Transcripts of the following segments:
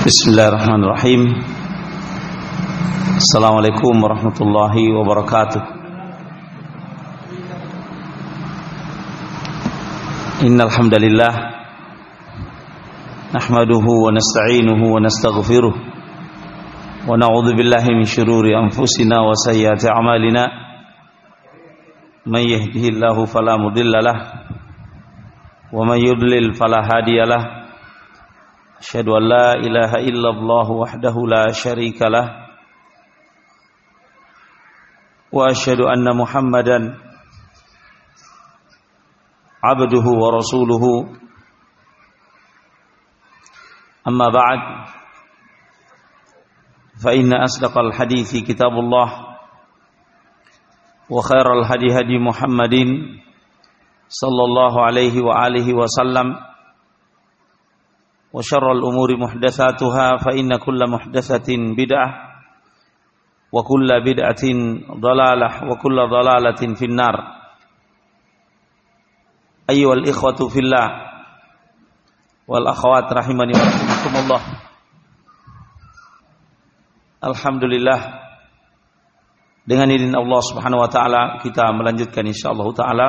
Bismillahirrahmanirrahim. Assalamualaikum warahmatullahi wabarakatuh. Innalhamdalillah Nahmaduhu wa nasta'inuhu wa nasta'gfiruh Wa na'udhu billahi min syururi anfusina wa sayyati amalina. Man yahdihillahu falamudillalah Wa man yudlil falahadiyalah أشهد أن لا إله إلا الله وحده لا شريك له وأشهد أن محمدا عبده ورسوله. أما بعد فإن أصدق الحديث كتاب الله وخير الهدي هدي محمد صلى الله عليه وآله وسلم. وشر الأمور محدثاتها فإن كل محدثة بدعة وكل بدعة ضلالة وكل ضلالة في النار أيها الإخوة في الله والأخوات رحمني ورحمكم الله Alhamdulillah dengan izin Allah Subhanahu wa taala kita melanjutkan insyaallah taala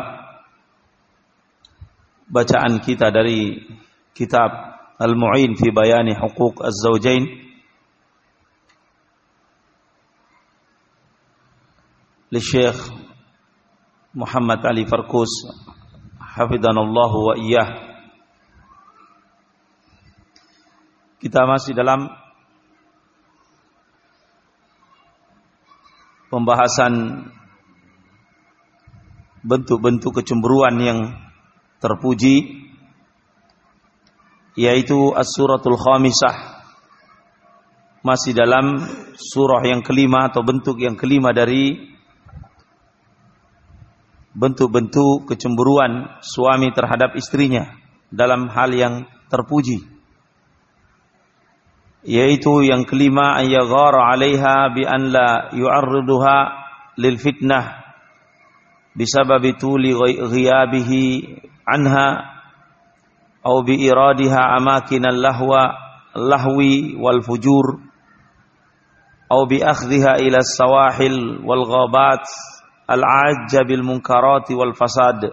bacaan kita dari kitab Al-Mu'in fi bayani huquq az-zawjain للشيخ محمد علي فركوس حفظنا الله wa iyyah kita masih dalam pembahasan bentuk-bentuk kecemburuan yang terpuji yaitu as-suratul khamisah. Masih dalam surah yang kelima atau bentuk yang kelima dari bentuk-bentuk kecemburuan suami terhadap istrinya dalam hal yang terpuji. Yaitu yang kelima ayyaghara 'alaiha bi an la yu'arriduha lil fitnah bisababi tuli ghiyabihi anha au bi iradiha amakinal lahwa lahwi wal fujur au bi akhdhiha ila sawahil wal ghabat al ajja bil munkarati wal fasad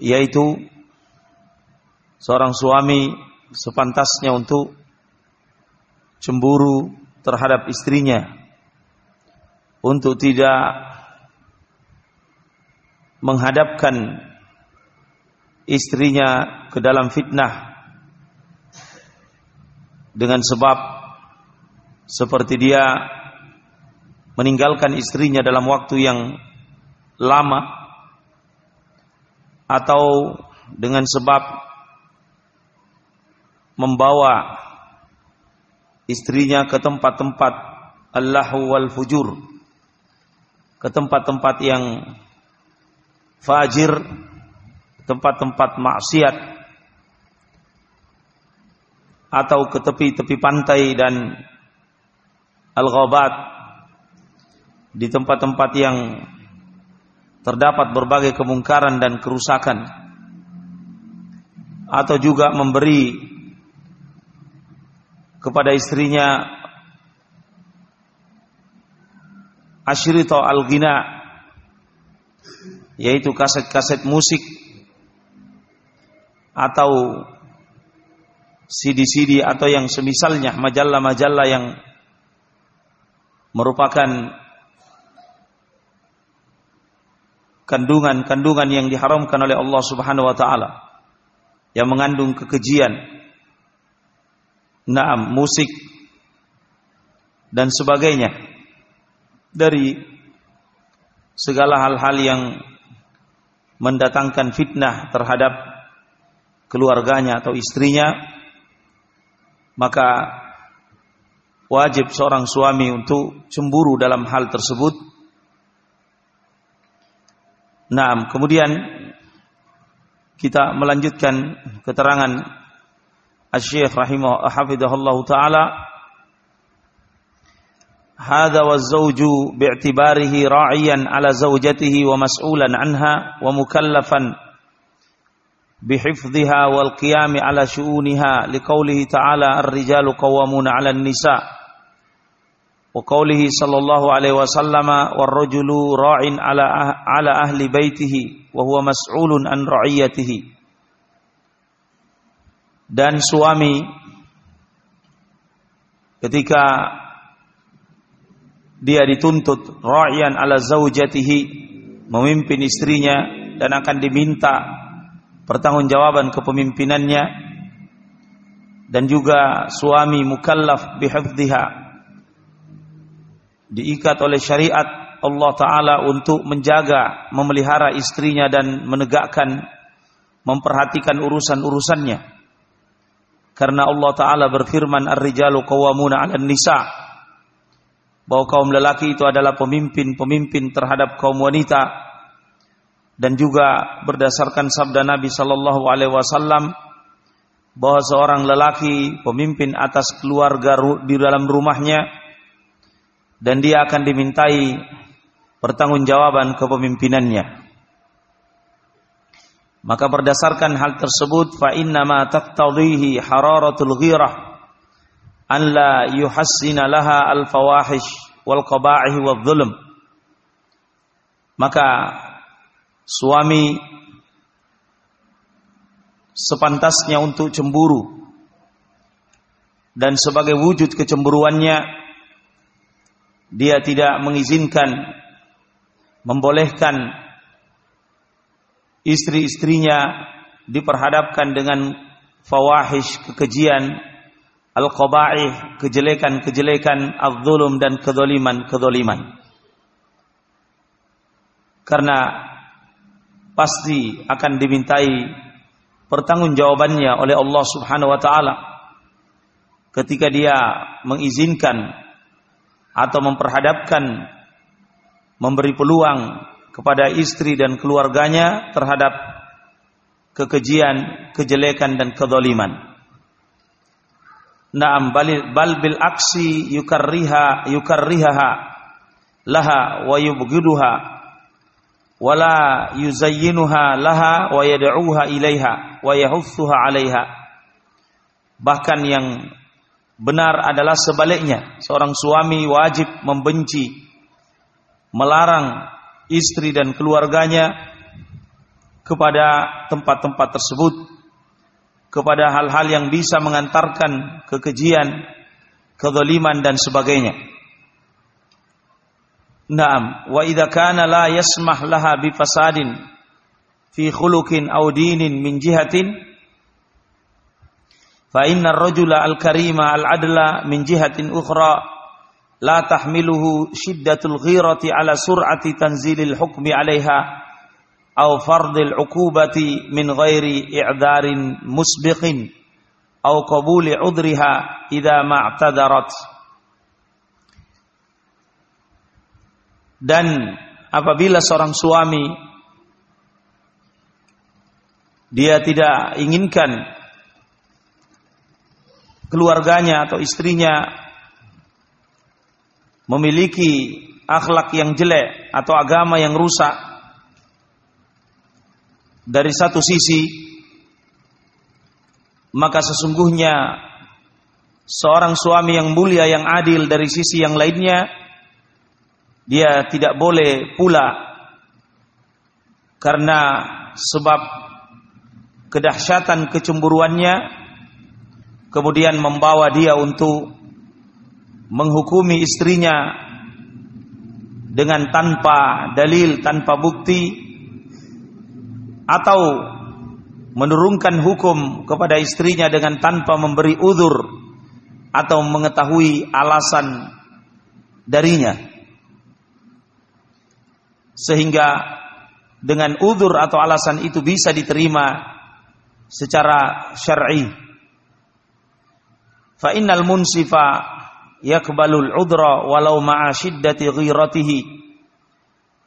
yaitu seorang suami sepantasnya untuk cemburu terhadap istrinya. Untuk tidak menghadapkan istrinya ke dalam fitnah. Dengan sebab seperti dia meninggalkan istrinya dalam waktu yang lama atau dengan sebab membawa istrinya ke tempat-tempat Allahu wal fujur ke tempat-tempat yang fajir tempat-tempat maksiat atau ke tepi-tepi pantai dan al-ghabat di tempat-tempat yang terdapat berbagai kemungkaran dan kerusakan atau juga memberi kepada istrinya asyrito al-ghina yaitu kaset-kaset musik atau CD-CD atau yang semisalnya majalah-majalah yang merupakan kandungan-kandungan yang diharamkan oleh Allah Subhanahu wa taala yang mengandung kekejian naam musik dan sebagainya. Dari segala hal-hal yang mendatangkan fitnah terhadap keluarganya atau istrinya maka wajib seorang suami untuk cemburu dalam hal tersebut nah kemudian kita melanjutkan keterangan Asy-Syaikh rahimah hafizahullah taala هذا والزوج باعتباره راعيا على زوجته ومسؤولا عنها ومكلفا بحفظها والقيام على شؤونها لقوله تعالى الرجال قوامون على النساء وقوله صلى الله عليه وسلم والرجل راع على أهل بيته وهو مسؤول عن رعيته dan suami ketika dia dituntut ra'yan ala zaujatihi memimpin istrinya dan akan diminta pertanggungjawaban kepemimpinannya dan juga suami mukallaf bihifdhiha diikat oleh syariat Allah taala untuk menjaga, memelihara istrinya dan menegakkan memperhatikan urusan-urusannya. Karena Allah taala berfirman ar-rijalu qawwamuna 'alan nisa' bahwa kaum lelaki itu adalah pemimpin-pemimpin terhadap kaum wanita dan juga berdasarkan sabda Nabi Shallallahu Alaihi Wasallam bahwa seorang lelaki pemimpin atas keluarga di dalam rumahnya dan dia akan dimintai pertanggungjawaban kepemimpinannya. Maka berdasarkan hal tersebut fa inna ma taqtadhihi hararatul ghirah an la yuhassina laha al fawahish wal qaba'ih wal. Maka suami sepantasnya untuk cemburu. Dan sebagai wujud kecemburuannya dia tidak mengizinkan membolehkan istri-istrinya diperhadapkan dengan fawahish kekejian al-qaba'ih kejelekan-kejelekan al-zulum dan kedoliman-kedoliman karena pasti akan dimintai pertanggungjawabannya oleh Allah Subhanahu wa taala ketika dia mengizinkan atau memperhadapkan memberi peluang kepada istri dan keluarganya terhadap kekejian, kejelekan dan kedoliman. Naam bal bil aksi yukarriha yukarrihaha laha wa yubghiduha wala yuzayyinuha laha wa yad'uha ilaiha wa 'alaiha bahkan yang benar adalah sebaliknya seorang suami wajib membenci melarang istri dan keluarganya kepada tempat-tempat tersebut kepada hal-hal yang bisa mengantarkan kekejian, kezaliman dan sebagainya. Naam, wa idza kana la yasmah laha bi fasadin fi khuluqin aw dinin min jihatin fa inna ar-rajula al-karima al-adla min jihatin ukhra la tahmiluhu shiddatul ghirati ala sur'ati tanzilil hukmi 'alayha aw fardil 'uqubati min ghairi i'darin musbiqin aw qabuli 'udriha idza ma'tadarat dan apabila seorang suami dia tidak inginkan keluarganya atau istrinya memiliki akhlak yang jelek atau agama yang rusak dari satu sisi maka sesungguhnya seorang suami yang mulia yang adil dari sisi yang lainnya dia tidak boleh pula karena sebab kedahsyatan kecemburuannya kemudian membawa dia untuk menghukumi istrinya dengan tanpa dalil, tanpa bukti atau menurunkan hukum kepada istrinya dengan tanpa memberi udur atau mengetahui alasan darinya sehingga dengan udur atau alasan itu bisa diterima secara syar'i. Fa innal munsifa yakbalul udra walau ma'a syiddati ghiratihi.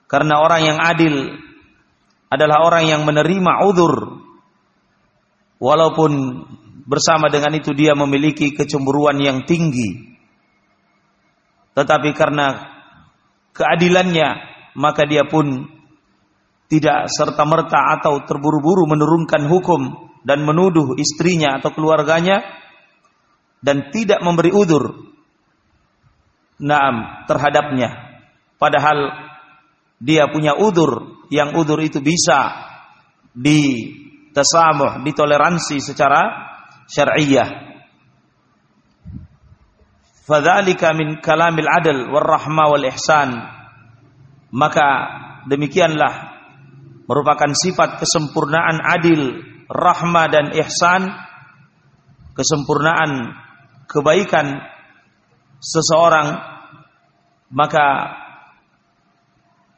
Karena orang yang adil adalah orang yang menerima udur walaupun bersama dengan itu dia memiliki kecemburuan yang tinggi. Tetapi karena keadilannya maka dia pun tidak serta-merta atau terburu-buru menurunkan hukum dan menuduh istrinya atau keluarganya dan tidak memberi udur naam terhadapnya. Padahal dia punya udur yang udur itu bisa ditesamuh ditoleransi secara syar'iyyah fadzalika min kalamil adl war rahma wal ihsan maka demikianlah merupakan sifat kesempurnaan adil, rahmah dan ihsan, kesempurnaan kebaikan seseorang maka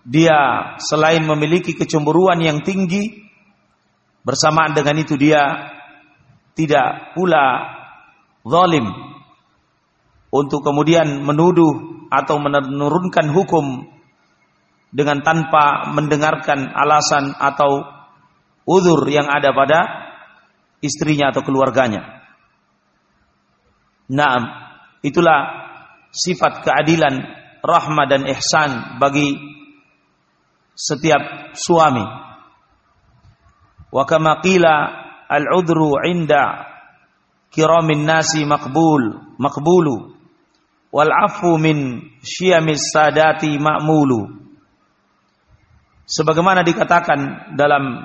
dia selain memiliki kecemburuan yang tinggi bersamaan dengan itu dia tidak pula zalim. Untuk kemudian menuduh atau menurunkan hukum dengan tanpa mendengarkan alasan atau udur yang ada pada istrinya atau keluarganya. Naam, itulah sifat keadilan, rahmah dan ihsan bagi setiap suami. Wa kama qila al-udru 'inda kiramin nasi maqbul, maqbulu wal afu min syiamis sadati ma'mulu sebagaimana dikatakan dalam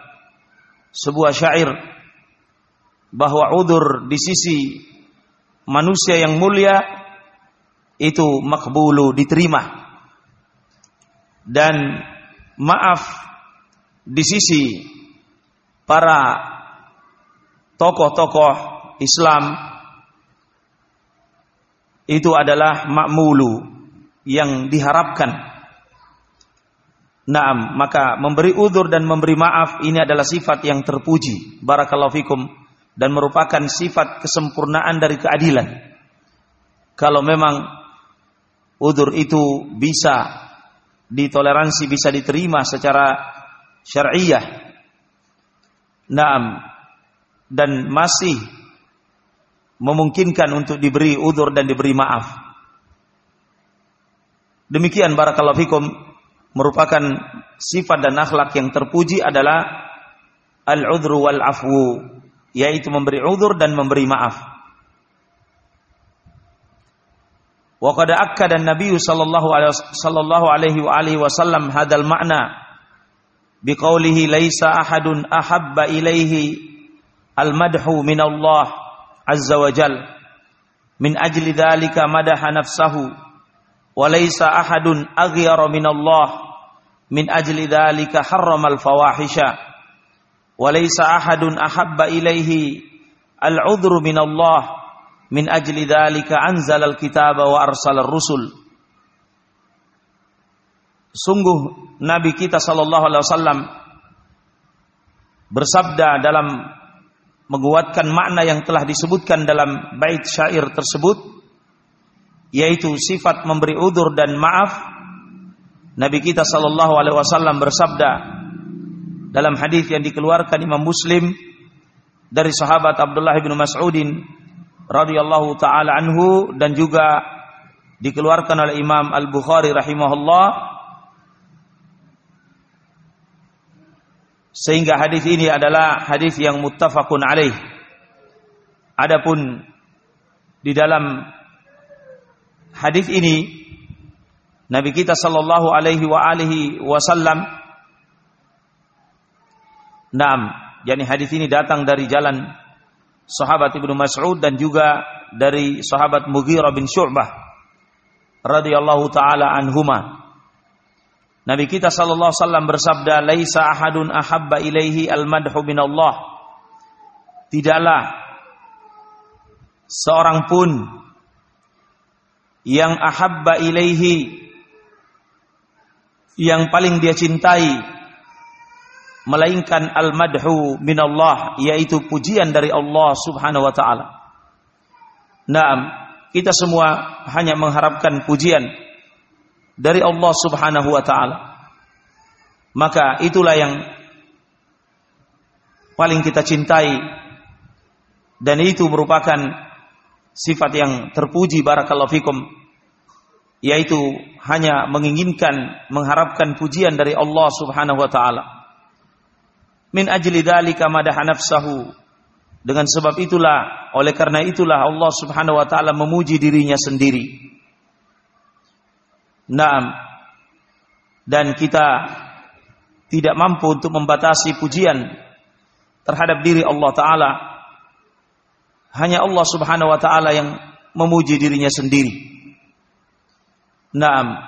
sebuah syair bahwa udur di sisi manusia yang mulia itu makbulu diterima. Dan maaf di sisi para tokoh-tokoh Islam itu adalah makmulu yang diharapkan Naam, maka memberi udur dan memberi maaf ini adalah sifat yang terpuji. Barakallahu fikum dan merupakan sifat kesempurnaan dari keadilan. Kalau memang udur itu bisa ditoleransi, bisa diterima secara syariah. Naam, dan masih memungkinkan untuk diberi udur dan diberi maaf. Demikian barakallahu fikum merupakan sifat dan akhlak yang terpuji adalah al-udhru wal afwu, yaitu memberi udur dan memberi maaf. Wa qad akkada an-nabiy sallallahu alaihi sallallahu alaihi wa alihi wasallam hadzal ma'na biqaulihi laisa ahadun ahabba ilaihi al-madhu min Allah azza wa jal min ajli dhalika madaha nafsahu wa laisa ahadun aghyara min Allah min ajli dhalika harramal fawahisha. Wa laysa ahadun ahabba ilaihi al-udhru min Allah min ajli dhalika anzala al-kitaba wa arsala rusul. Sungguh nabi kita sallallahu alaihi wasallam bersabda dalam menguatkan makna yang telah disebutkan dalam bait syair tersebut yaitu sifat memberi udur dan maaf. Nabi kita sallallahu alaihi wasallam bersabda dalam hadis yang dikeluarkan Imam Muslim dari sahabat Abdullah bin Mas'udin radhiyallahu taala anhu dan juga dikeluarkan oleh Imam Al-Bukhari rahimahullah. Sehingga hadis ini adalah hadis yang muttafaqun alaih. Adapun di dalam hadis ini Nabi kita sallallahu alaihi wa alihi wasallam Naam, yakni hadis ini datang dari jalan sahabat Ibnu Mas'ud dan juga dari sahabat Mughirah bin Syu'bah radhiyallahu taala anhuma. Nabi kita sallallahu alaihi wasallam bersabda, "Laisa ahadun ahabba ilaihi al-madhu min Allah." Tidaklah seorang pun yang ahabba ilaihi yang paling dia cintai melainkan al-madhu min Allah yaitu pujian dari Allah Subhanahu wa taala. Naam, kita semua hanya mengharapkan pujian dari Allah Subhanahu wa taala. Maka itulah yang paling kita cintai dan itu merupakan sifat yang terpuji barakallahu fikum yaitu hanya menginginkan mengharapkan pujian dari Allah Subhanahu wa taala Min ajli dzalika madaha nafsahu. Dengan sebab itulah, oleh karena itulah Allah Subhanahu wa taala memuji dirinya sendiri. Naam. Dan kita tidak mampu untuk membatasi pujian terhadap diri Allah taala. Hanya Allah Subhanahu wa taala yang memuji dirinya sendiri. Naam.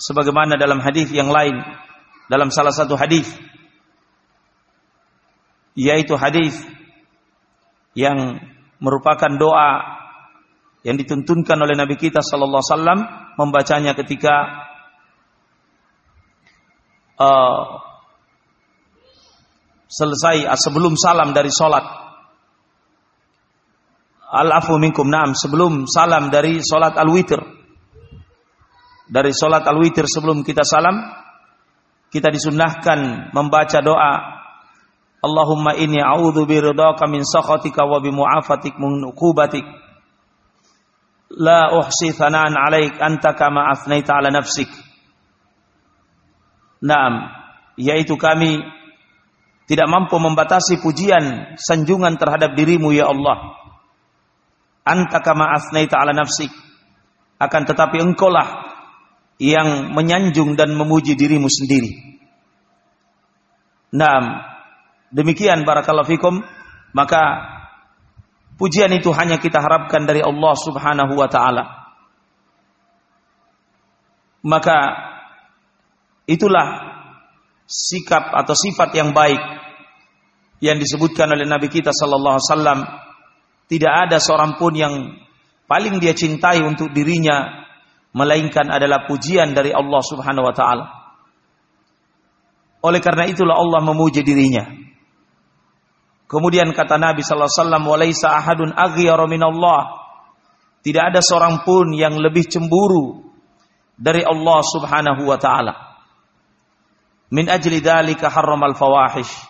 Sebagaimana dalam hadis yang lain, dalam salah satu hadis yaitu hadis yang merupakan doa yang dituntunkan oleh Nabi kita sallallahu alaihi wasallam membacanya ketika uh, selesai sebelum salam dari salat Al-afu minkum na'am sebelum salam dari salat al-witir. Dari salat al-witir sebelum kita salam kita disunnahkan membaca doa Allahumma inni a'udzu biridhaka min sakhatika wa bi mu'afatik min uqubatik. La uhsi thanaan 'alaik anta kama afnaita 'ala nafsik. Naam, yaitu kami tidak mampu membatasi pujian sanjungan terhadap dirimu ya Allah anta kama asnaita ala nafsik. Akan tetapi engkaulah yang menyanjung dan memuji dirimu sendiri. Naam. Demikian barakallahu fikum. Maka pujian itu hanya kita harapkan dari Allah Subhanahu wa taala. Maka itulah sikap atau sifat yang baik yang disebutkan oleh Nabi kita sallallahu alaihi wasallam tidak ada seorang pun yang paling dia cintai untuk dirinya melainkan adalah pujian dari Allah Subhanahu wa taala. Oleh karena itulah Allah memuji dirinya. Kemudian kata Nabi sallallahu alaihi wasallam, "Walaisa ahadun aghyara Allah. Tidak ada seorang pun yang lebih cemburu dari Allah Subhanahu wa taala. Min ajli dzalika harramal fawahish.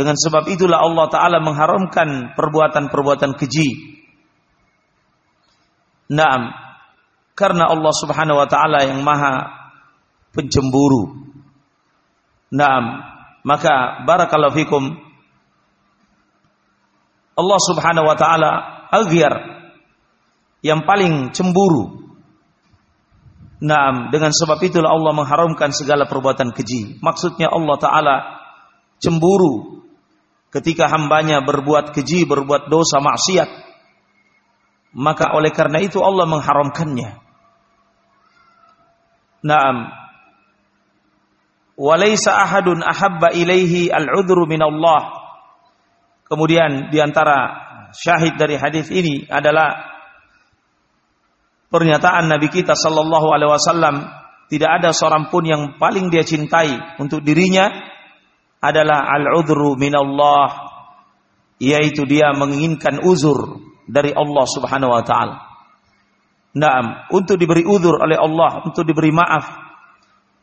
Dengan sebab itulah Allah Ta'ala mengharamkan perbuatan-perbuatan keji. Naam. Karena Allah Subhanahu Wa Ta'ala yang maha pencemburu. Naam. Maka barakallahu fikum. Allah Subhanahu Wa Ta'ala aghyar. Yang paling cemburu. Naam. Dengan sebab itulah Allah mengharamkan segala perbuatan keji. Maksudnya Allah Ta'ala cemburu ketika hambanya berbuat keji, berbuat dosa maksiat. Maka oleh karena itu Allah mengharamkannya. Naam. Walaysa ahadun ahabba ilaihi al-udhru min Allah. Kemudian di antara syahid dari hadis ini adalah pernyataan Nabi kita sallallahu alaihi wasallam tidak ada seorang pun yang paling dia cintai untuk dirinya adalah al-udhru minallah yaitu dia menginginkan uzur dari Allah Subhanahu wa taala. Naam, untuk diberi uzur oleh Allah, untuk diberi maaf,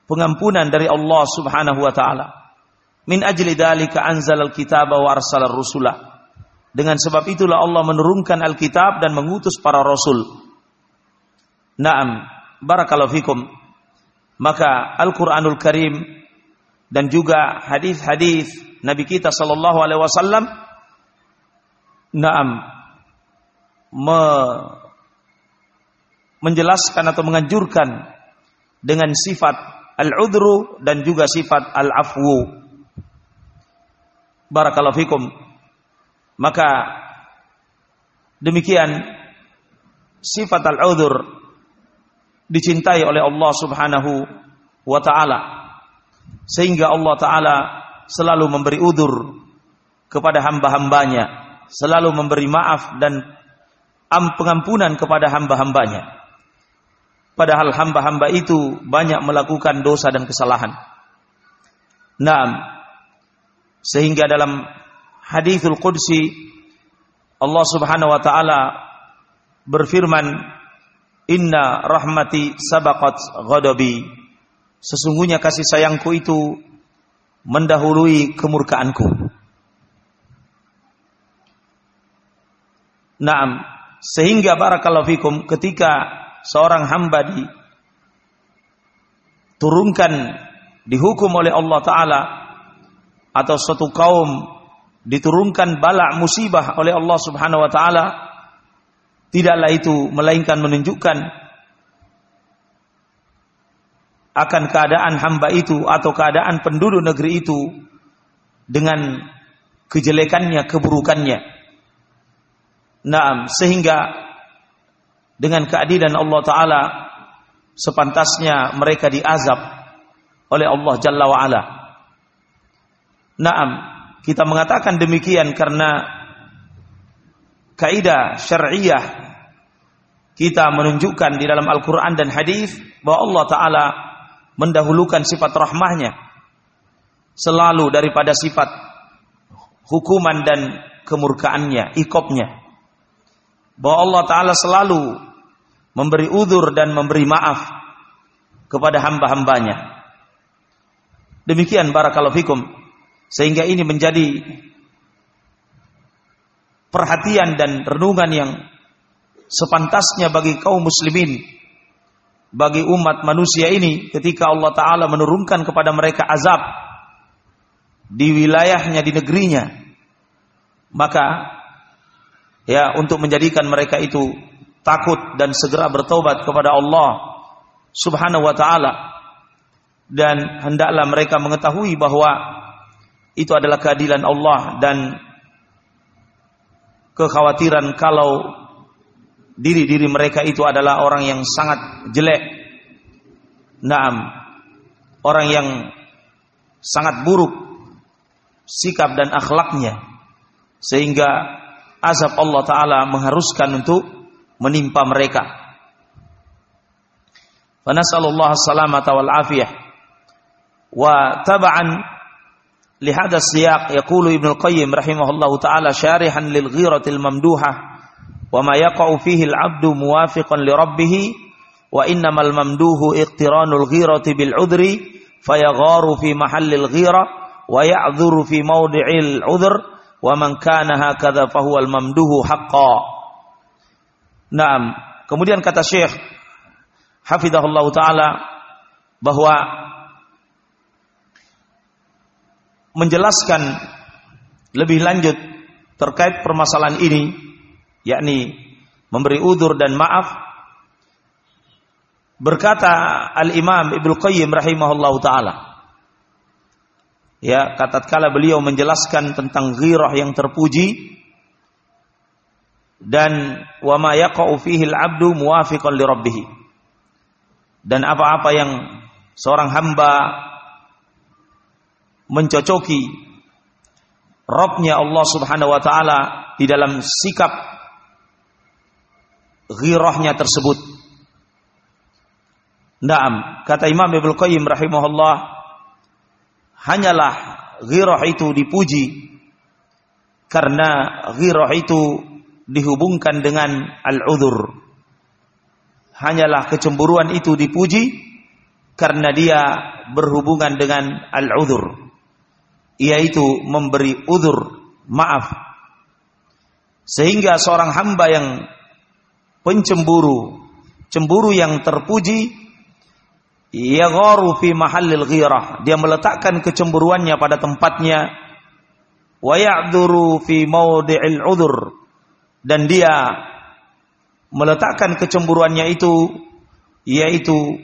pengampunan dari Allah Subhanahu wa taala. Min ajli dzalika anzalal kitaba wa arsalar rusula. Dengan sebab itulah Allah menurunkan Alkitab dan mengutus para rasul. Naam, barakallahu fikum. Maka Al-Qur'anul Karim dan juga hadis-hadis Nabi kita sallallahu alaihi wasallam naam me, menjelaskan atau menganjurkan dengan sifat al-udhru dan juga sifat al-afwu. Barakallahu fikum. Maka demikian sifat al-udhur dicintai oleh Allah Subhanahu wa taala sehingga Allah Ta'ala selalu memberi udur kepada hamba-hambanya, selalu memberi maaf dan pengampunan kepada hamba-hambanya. Padahal hamba-hamba itu banyak melakukan dosa dan kesalahan. Naam. Sehingga dalam hadithul qudsi Allah Subhanahu wa taala berfirman, "Inna rahmati sabaqat ghadabi." Sesungguhnya kasih sayangku itu mendahului kemurkaanku. Naam, sehingga barakallahu fikum ketika seorang hamba diturunkan dihukum oleh Allah taala atau suatu kaum diturunkan bala musibah oleh Allah Subhanahu wa taala tidaklah itu melainkan menunjukkan akan keadaan hamba itu atau keadaan penduduk negeri itu dengan kejelekannya, keburukannya. Nah, sehingga dengan keadilan Allah Ta'ala sepantasnya mereka diazab oleh Allah Jalla wa'ala. Naam, kita mengatakan demikian karena kaidah syariah kita menunjukkan di dalam Al-Quran dan hadis bahwa Allah Ta'ala mendahulukan sifat rahmahnya selalu daripada sifat hukuman dan kemurkaannya, ikopnya. Bahwa Allah Ta'ala selalu memberi udur dan memberi maaf kepada hamba-hambanya. Demikian barakallahu fikum. Sehingga ini menjadi perhatian dan renungan yang sepantasnya bagi kaum muslimin bagi umat manusia ini ketika Allah Ta'ala menurunkan kepada mereka azab di wilayahnya, di negerinya. Maka ya untuk menjadikan mereka itu takut dan segera bertobat kepada Allah Subhanahu wa taala dan hendaklah mereka mengetahui bahwa itu adalah keadilan Allah dan kekhawatiran kalau diri-diri mereka itu adalah orang yang sangat jelek. Naam. Orang yang sangat buruk sikap dan akhlaknya sehingga azab Allah taala mengharuskan untuk menimpa mereka. Wa nasallallahu salamata wal afiyah. Wa li hadha siyaq yaqulu Ibnu Qayyim rahimahullahu taala syarihan lil ghiratil mamduhah wa ma yaqa'u fihi al-'abdu muwafiqan li rabbih wa innamal mamduhu iqtiranul ghirati bil 'udri fayagharu fi mahallil ghira wa ya'dhuru fi mawdi'il 'udhr wa man kana hakadha fahuwal mamduhu haqqan Naam. Kemudian kata Syekh hafizahullah taala bahwa menjelaskan lebih lanjut terkait permasalahan ini yakni memberi udur dan maaf berkata al-Imam Ibnu Qayyim rahimahullah taala. Ya kata kala beliau menjelaskan tentang ghirah yang terpuji dan wa ma yaqa'u fihi al-'abdu muwafiqan li rabbih. Dan apa-apa yang seorang hamba mencocoki Robnya Allah subhanahu wa ta'ala di dalam sikap ghirahnya tersebut. Naam, kata Imam Ibnu Qayyim rahimahullah, hanyalah ghirah itu dipuji karena ghirah itu dihubungkan dengan al-udhur. Hanyalah kecemburuan itu dipuji karena dia berhubungan dengan al-udhur. Yaitu memberi udhur, maaf. Sehingga seorang hamba yang pencemburu, cemburu yang terpuji, yagharu fi mahallil ghirah. Dia meletakkan kecemburuannya pada tempatnya. Wa ya'dhuru fi mawdi'il udhur. Dan dia meletakkan kecemburuannya itu yaitu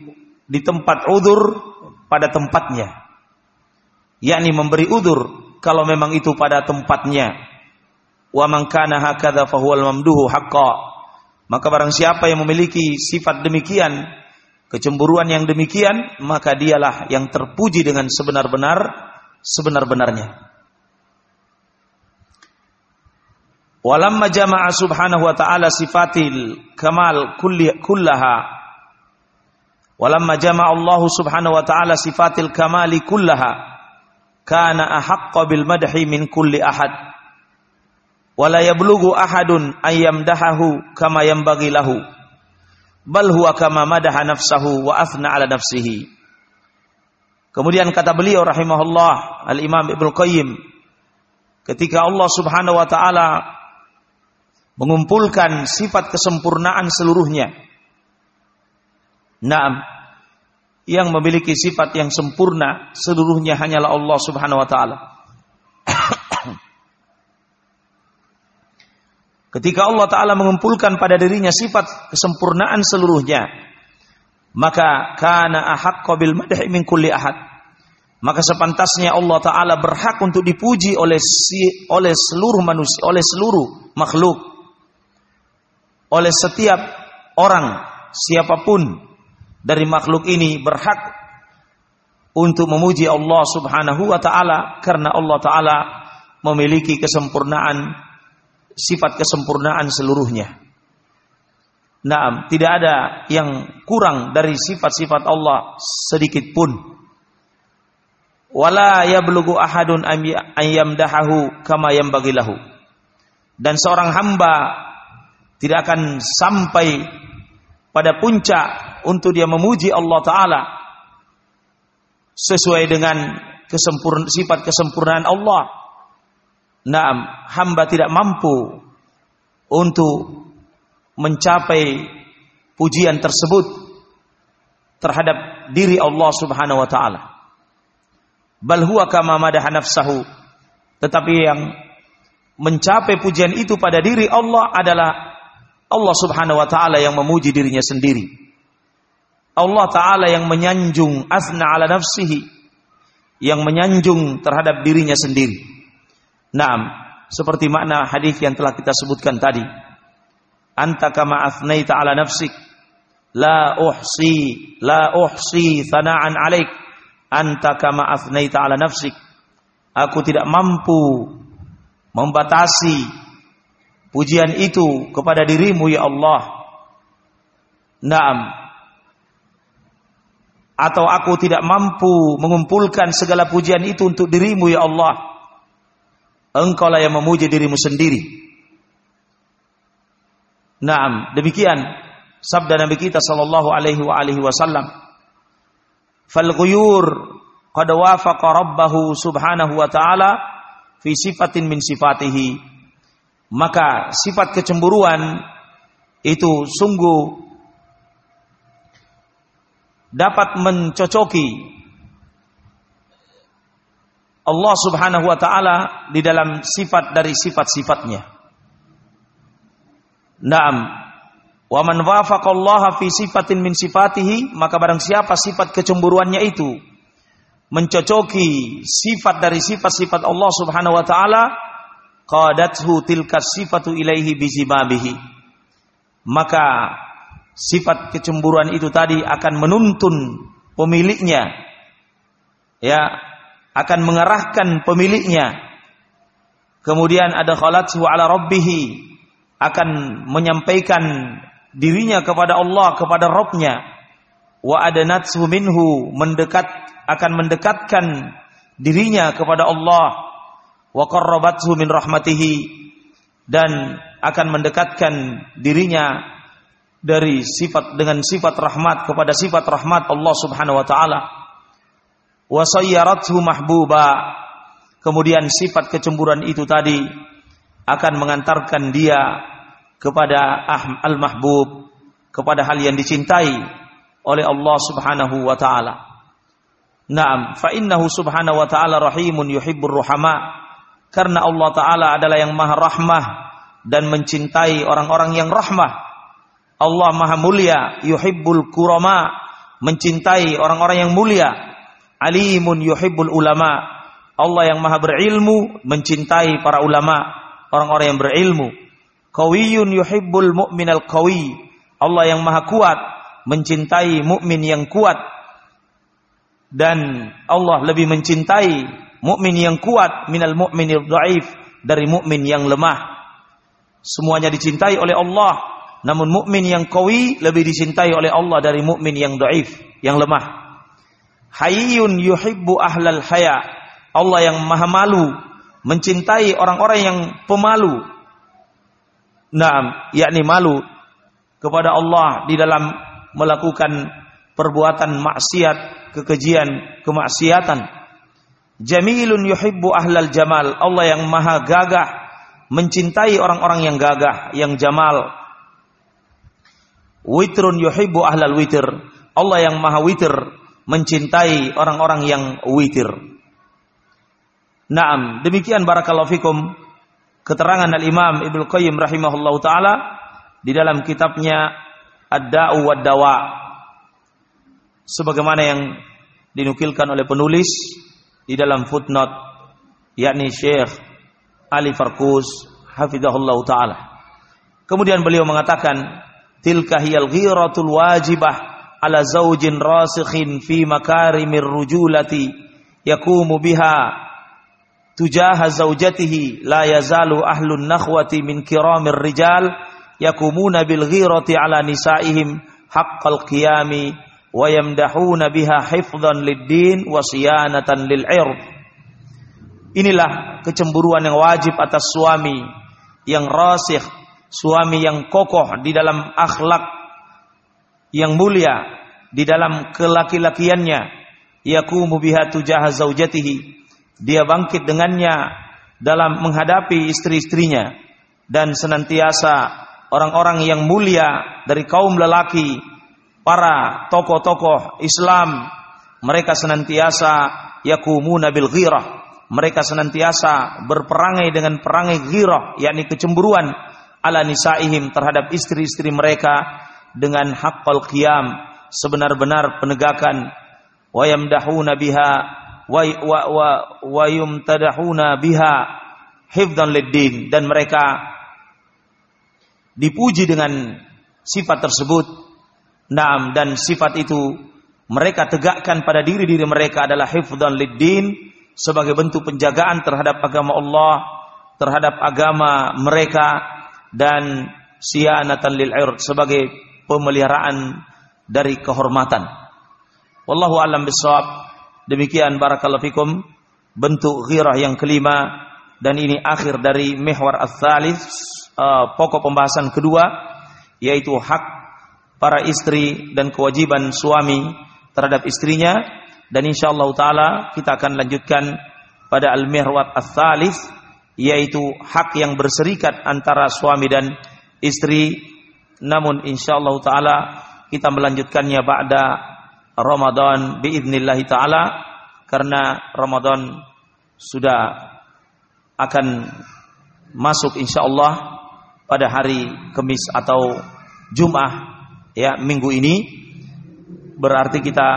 di tempat udur pada tempatnya. Yakni memberi udur kalau memang itu pada tempatnya. Wa man kana hakadha fahuwal mamduhu haqqan maka barang siapa yang memiliki sifat demikian, kecemburuan yang demikian, maka dialah yang terpuji dengan sebenar-benar sebenar-benarnya. Walamma jama'a subhanahu wa ta'ala sifatil kamal kulli kullaha. Walamma jama'a Allah subhanahu wa ta'ala sifatil kamali kullaha. Kana ahaqqa bil madhi min kulli ahad wala yablughu ahadun ayyamdahahu kama yanbaghi lahu. Bal huwa kama madaha nafsahu wa athna ala nafsihi. Kemudian kata beliau rahimahullah al imam ibnu qayyim ketika Allah subhanahu wa taala mengumpulkan sifat kesempurnaan seluruhnya Naam yang memiliki sifat yang sempurna seluruhnya hanyalah Allah Subhanahu wa taala Ketika Allah Ta'ala mengumpulkan pada dirinya sifat kesempurnaan seluruhnya, maka kana ahak bil madhi min kulli ahad. Maka sepantasnya Allah Ta'ala berhak untuk dipuji oleh si, oleh seluruh manusia, oleh seluruh makhluk. Oleh setiap orang, siapa pun dari makhluk ini berhak untuk memuji Allah Subhanahu wa taala karena Allah taala memiliki kesempurnaan sifat kesempurnaan seluruhnya. Naam, tidak ada yang kurang dari sifat-sifat Allah sedikit pun. Wala yablughu ahadun ayyamdahu kama yambagilahu. Dan seorang hamba tidak akan sampai pada puncak untuk dia memuji Allah taala sesuai dengan kesempurn sifat kesempurnaan Allah Naam, hamba tidak mampu untuk mencapai pujian tersebut terhadap diri Allah Subhanahu wa taala. Bal huwa kama madaha nafsahu. Tetapi yang mencapai pujian itu pada diri Allah adalah Allah Subhanahu wa taala yang memuji dirinya sendiri. Allah taala yang menyanjung asna ala nafsihi yang menyanjung terhadap dirinya sendiri. Naam, seperti makna hadis yang telah kita sebutkan tadi. Anta kama afnaita ala nafsik. La uhsi la uhsi thana'an alaik. Anta kama afnaita ala nafsik. Aku tidak mampu membatasi pujian itu kepada dirimu ya Allah. Naam. Atau aku tidak mampu mengumpulkan segala pujian itu untuk dirimu ya Allah Engkau lah yang memuji dirimu sendiri. Naam, demikian sabda Nabi kita sallallahu alaihi wa alihi wasallam. Fal ghuyur qad wafaqa rabbahu subhanahu wa ta'ala fi sifatin min sifatihi. Maka sifat kecemburuan itu sungguh dapat mencocoki Allah Subhanahu wa taala di dalam sifat dari sifat-sifatnya. Naam. Wa man wafaqallaha fi sifatin min sifatihi, maka barang siapa sifat kecemburuannya itu mencocoki sifat dari sifat-sifat Allah Subhanahu wa taala, qadathu tilka sifatu ilaihi bizibabihi. Maka sifat kecemburuan itu tadi akan menuntun pemiliknya ya akan mengarahkan pemiliknya. Kemudian ada khalathu ala rabbihi akan menyampaikan dirinya kepada Allah, kepada Rabbnya. Wa adanathu minhu mendekat akan mendekatkan dirinya kepada Allah. Wa qarrabathu min rahmatihi dan akan mendekatkan dirinya dari sifat dengan sifat rahmat kepada sifat rahmat Allah Subhanahu wa taala wasayyarathu mahbuba kemudian sifat kecemburuan itu tadi akan mengantarkan dia kepada al-mahbub kepada hal yang dicintai oleh Allah Subhanahu wa taala. Naam, fa innahu subhanahu wa ta'ala rahimun yuhibbur ruhama. Karena Allah taala adalah yang maha rahmah dan mencintai orang-orang yang rahmah. Allah maha mulia, yuhibbul kurama, mencintai orang-orang yang mulia alimun yuhibbul ulama. Allah yang maha berilmu mencintai para ulama, orang-orang yang berilmu. Qawiyun yuhibbul mu'minal qawi. Allah yang maha kuat mencintai mukmin yang kuat. Dan Allah lebih mencintai mukmin yang kuat minal mu'minil dhaif dari mukmin yang lemah. Semuanya dicintai oleh Allah, namun mukmin yang qawi lebih dicintai oleh Allah dari mukmin yang dhaif, yang lemah. Hayyun yuhibbu ahlal haya. Allah yang maha malu mencintai orang-orang yang pemalu. Naam, yakni malu kepada Allah di dalam melakukan perbuatan maksiat, kekejian, kemaksiatan. Jamilun yuhibbu ahlal jamal. Allah yang maha gagah mencintai orang-orang yang gagah, yang jamal. Witrun yuhibbu ahlal witr. Allah yang maha witr mencintai orang-orang yang witir. Naam, demikian barakallahu fikum keterangan al-Imam Ibnu Qayyim rahimahullahu taala di dalam kitabnya Ad-Da'u wad-Dawa sebagaimana yang dinukilkan oleh penulis di dalam footnote yakni Syekh Ali Farkus hafizahullah taala. Kemudian beliau mengatakan tilka hiyal ghiratul wajibah ala zaujin rasikhin fi makarimir rujulati yakumu biha. Tujaha zaujatihi la yazalu ahlun nakhwati min kiramir rijal yakumuna bil ghirati ala nisaihim haqqal qiyami wa yamdahuna biha hifdhan lid-din wa siyanatan lil ird Inilah kecemburuan yang wajib atas suami yang rasikh, suami yang kokoh di dalam akhlak yang mulia, di dalam kelaki-lakiannya, yakumu biha tujaha zaujatihi dia bangkit dengannya dalam menghadapi istri-istrinya dan senantiasa orang-orang yang mulia dari kaum lelaki, para tokoh-tokoh Islam, mereka senantiasa yakumuna bil ghirah. Mereka senantiasa berperangai dengan perangai ghirah, yakni kecemburuan ala nisaihim terhadap istri-istri mereka dengan haqqal qiyam, sebenar-benar penegakan wa yamdahuna biha wa wa wa, wa yumtadahuna biha hifdzan lid dan mereka dipuji dengan sifat tersebut. Naam dan sifat itu mereka tegakkan pada diri-diri mereka adalah hifdzan lid sebagai bentuk penjagaan terhadap agama Allah, terhadap agama mereka dan sianatan lil ird sebagai pemeliharaan dari kehormatan. Wallahu alam bisawab. Demikian barakallahu fikum bentuk ghirah yang kelima dan ini akhir dari mihwar ats-tsalits uh, pokok pembahasan kedua yaitu hak para istri dan kewajiban suami terhadap istrinya dan insyaallah taala kita akan lanjutkan pada al-mihwar ats-tsalits yaitu hak yang berserikat antara suami dan istri namun insyaallah taala kita melanjutkannya ba'da Ramadan biidznillah taala karena Ramadan sudah akan masuk insyaallah pada hari Kamis atau Jumat ya minggu ini. Berarti kita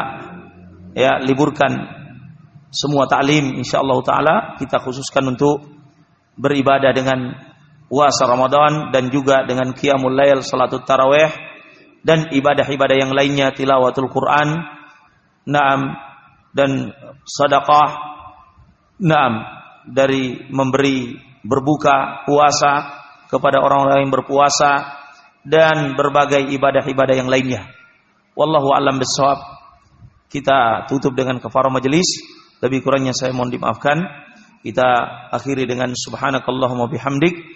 ya liburkan semua taklim insyaallah taala. Kita khususkan untuk beribadah dengan puasa Ramadan dan juga dengan qiyamul lail salatut tarawih dan ibadah-ibadah yang lainnya tilawatul Quran naam dan sedekah naam dari memberi berbuka puasa kepada orang-orang yang berpuasa dan berbagai ibadah-ibadah yang lainnya. Wallahu alam bisawab kita tutup dengan kafarah majelis lebih kurangnya saya mohon dimaafkan. Kita akhiri dengan subhanakallahumma bihamdik